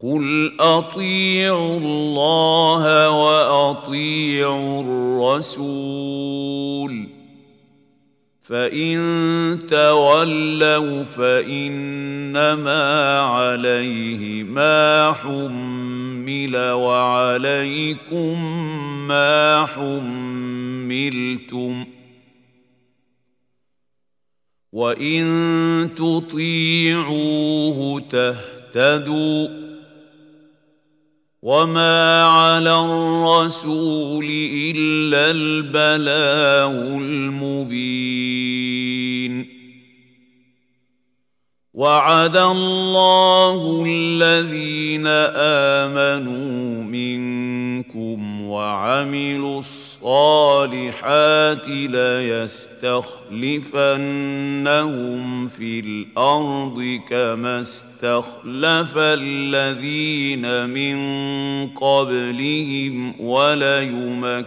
قل اطيعوا الله واطيعوا الرسول فان تولوا فانما عليه ما حمل وعليكم ما حملتم وان تطيعوه تهتدوا وما على الرسول الا البلاغ المبين وعد الله الذين آمنوا منكم وعملوا الصالحات ليستخلفنهم في الأرض كما استخلف الذين من قبلهم وليمكنن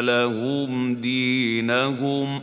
لهم دينهم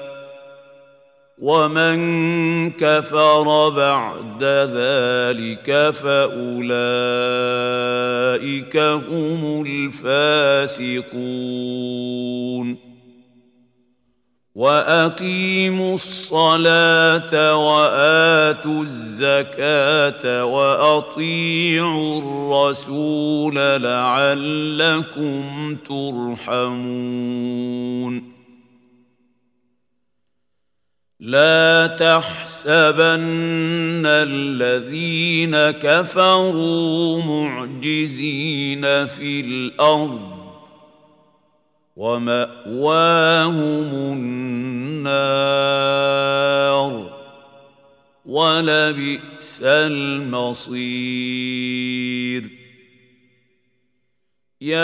ومن كفر بعد ذلك فاولئك هم الفاسقون واقيموا الصلاه واتوا الزكاه واطيعوا الرسول لعلكم ترحمون لا تحسبن الذين كفروا معجزين في الأرض ومأواهم النار ولبئس المصير. يا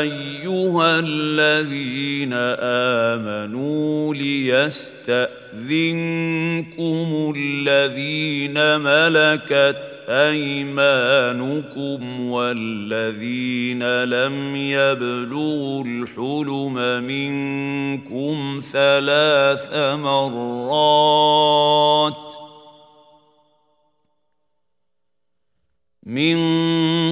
أيها الذين امنوا ليستأذنكم الذين ملكت أيمانكم والذين لم يبلغوا الحلم منكم ثلاث مرات من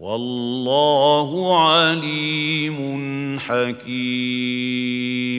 والله عليم حكيم.